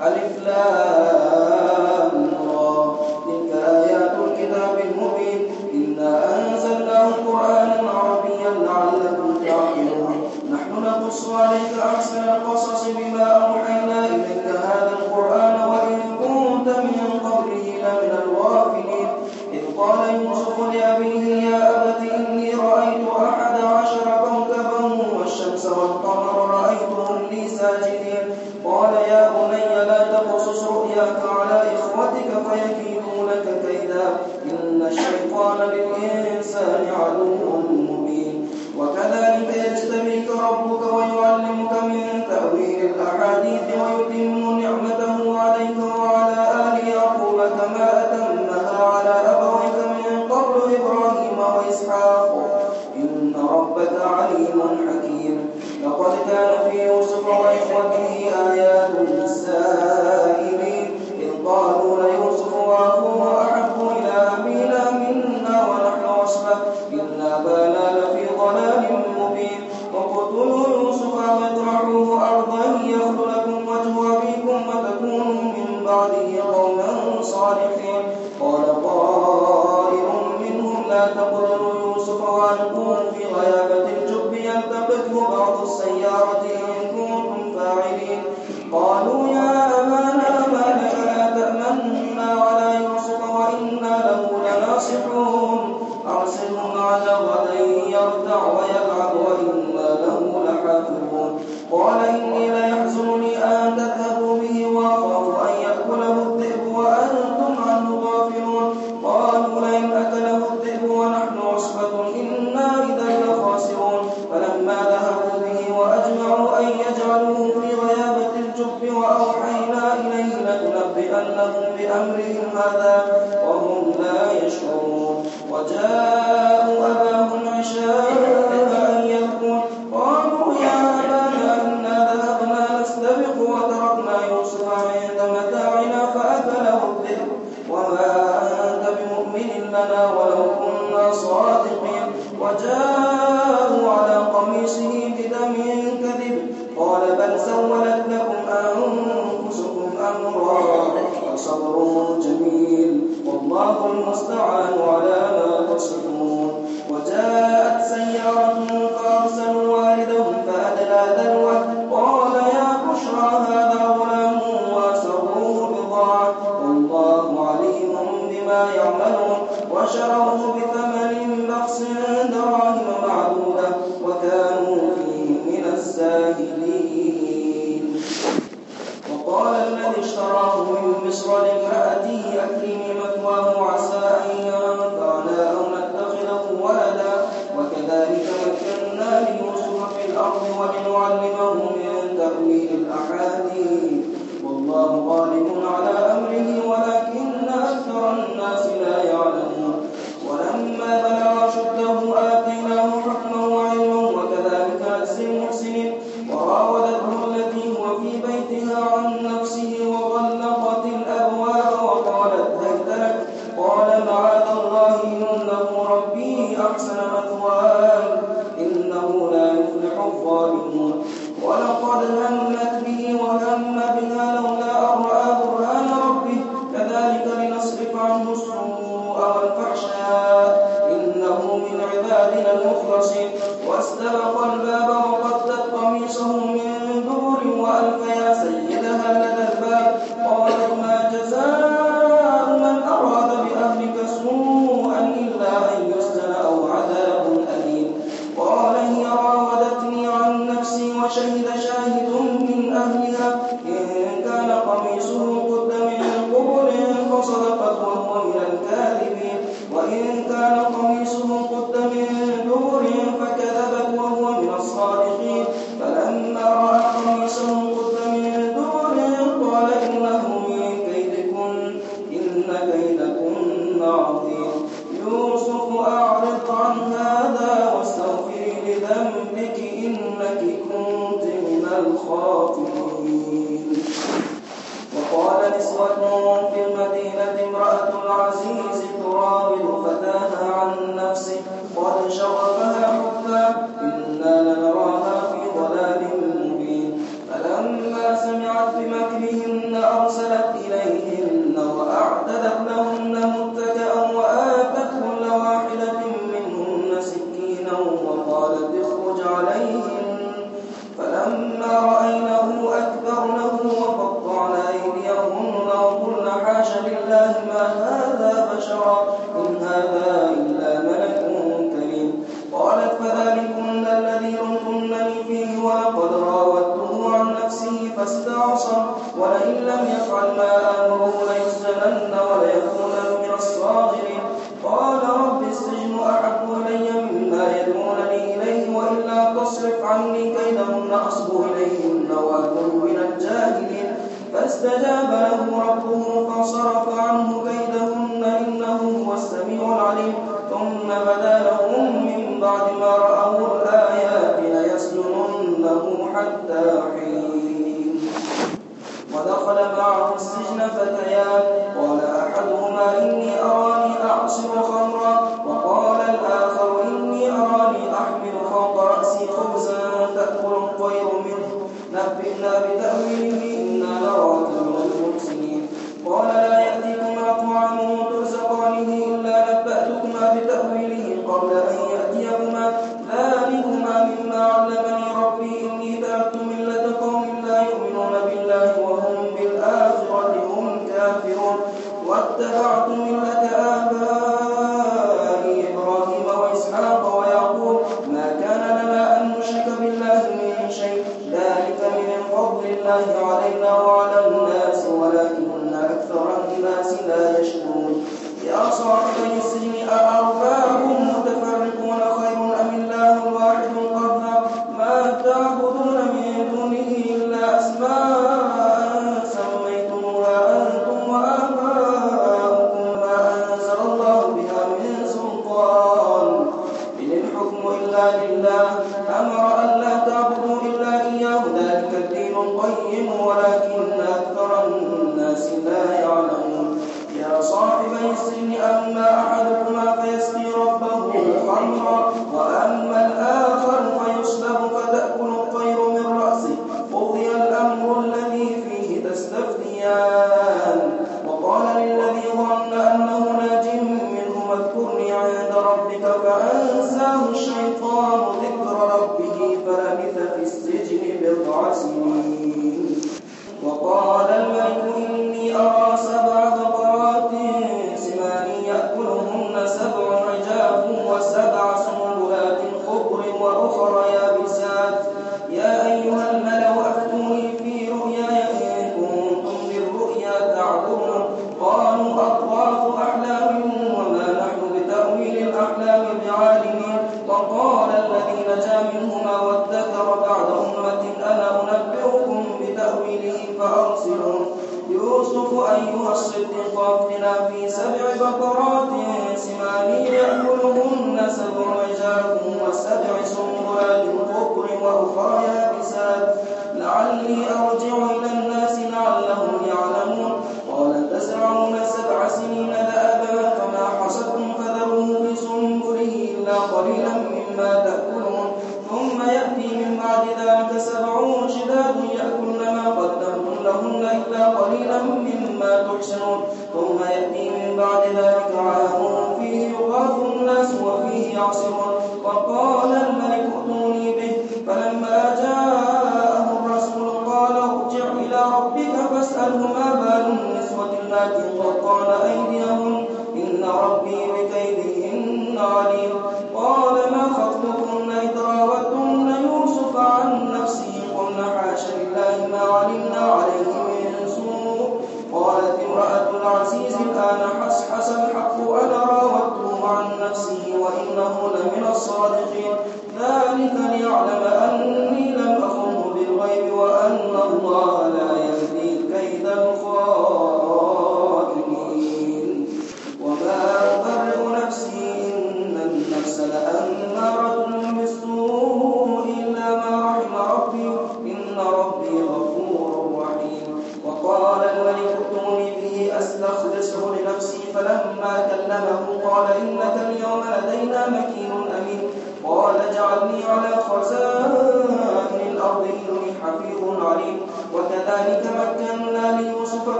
ألف لام. را تلك آيات الكتاب المبين. إنا أنزلناه قرآنا عربيا لعلكم تعقلون. نحن نقص عليك أحسن القصص بما أوحينا إليك هذا القرآن وإن كنت من قبله لمن الغافلين. إذ قال يوسف لأبيه يا الشيطان للإنسان عدو مبين. وكذلك صادق وجاء المؤمنين. وقال الذي اشتراه من مصر لامرأته وقال نسوة في المدينة امرأة العزيز فاستجاب حتى حين الرسول يوسف أيها الصديق افتنا في سبع بقرات سمان يأكلهن سبع عجاف وسبع سنبلات خضر وأخرى يابسات لعلي أرجع إلى الناس بعد ذلك عام فيه يغاث الناس وفيه يعصرون وقال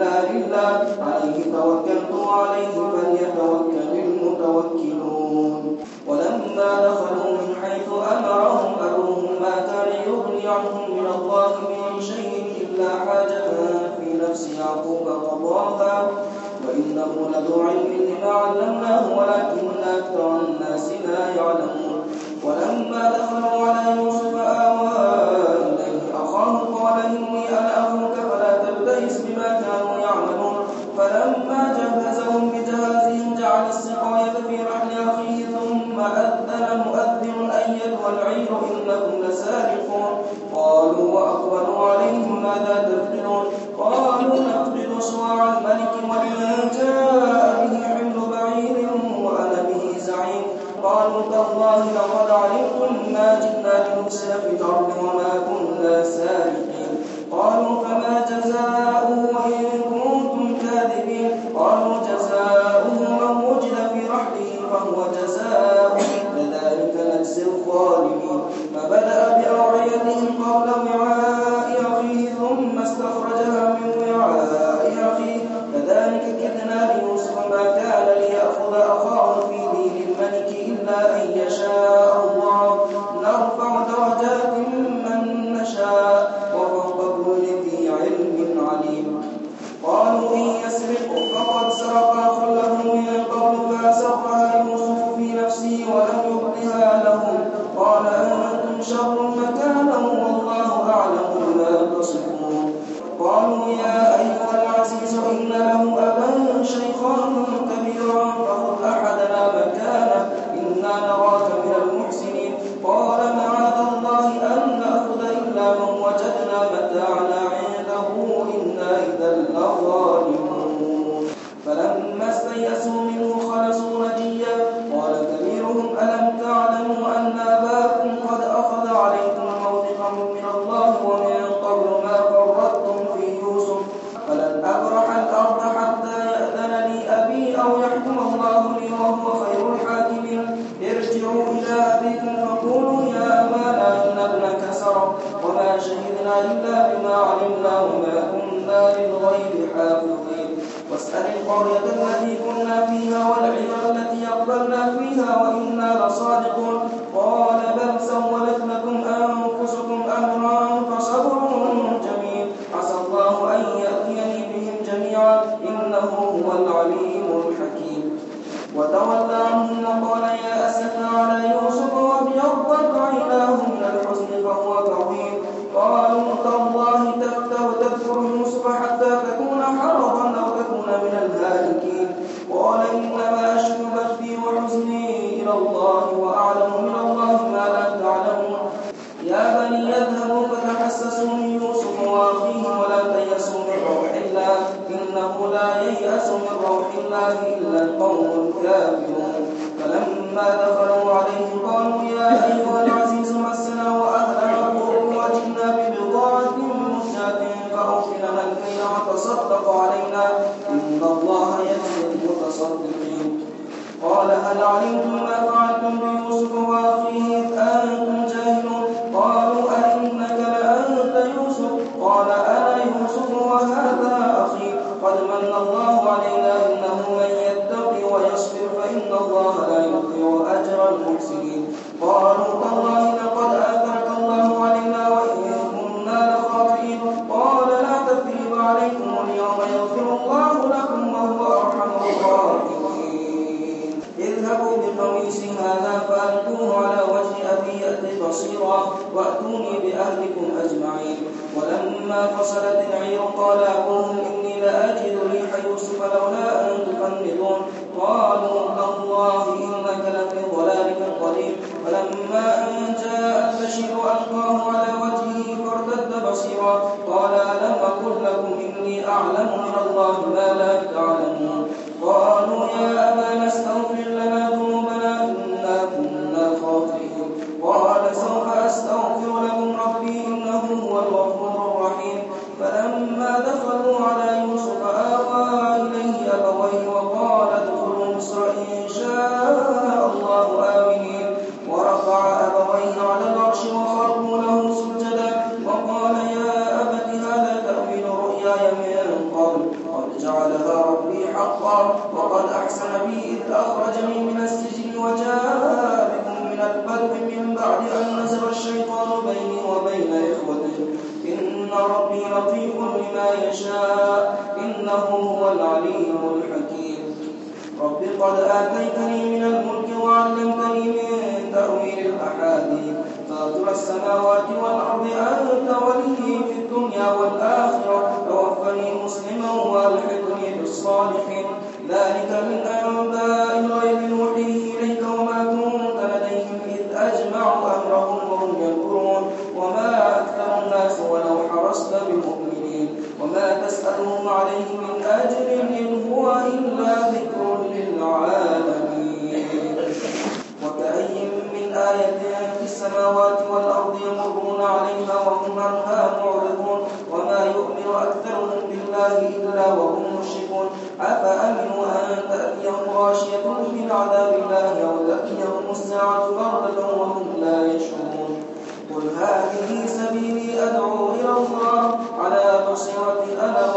إلا لله عليه توكلت وعليه فليتوكل المتوكلون. ولما دخلوا من حيث أمرهم أبوهم ما كان يغني عنهم من الله من شيء إلا حاجة في نفس يعقوب قضاها وإنه لذو علم لما علمناه ولكن أكثر الناس لا يعلمون. ولما دخلوا على يوسف عليكم أفعلتم ولما فصلت العير قال أبوهم إني لأجد ريح يوسف لولا أن تفندون قالوا الله إنك لفي ضلالك القديم فلما أن جاء البشير ألقاه على وجهه فارتد بصيرا. قال ألم أقل لكم إني أعلم من الله ما لا تعلمون قالوا يا أبانا قد آتيتني من الملك وعلمتني من تأويل الأحاديث. فاطر السماوات والأرض أنت ولي في الدنيا والآخرة. توفني مسلما وألحقني بالصالحين. ذلك من أنباء السماوات والأرض يمرون عليها وهم عنها معرضون وما يؤمن أكثرهم بالله إلا وهم مشركون. أفأمنوا أن تأتيهم غاشية من عذاب الله أو تأتيهم الساعة بغتة وهم لا يشعرون. قل هذه سبيلي أدعو إلى الله على بصيرة أنا